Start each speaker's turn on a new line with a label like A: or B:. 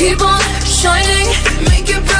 A: Keep on shining, make it brighter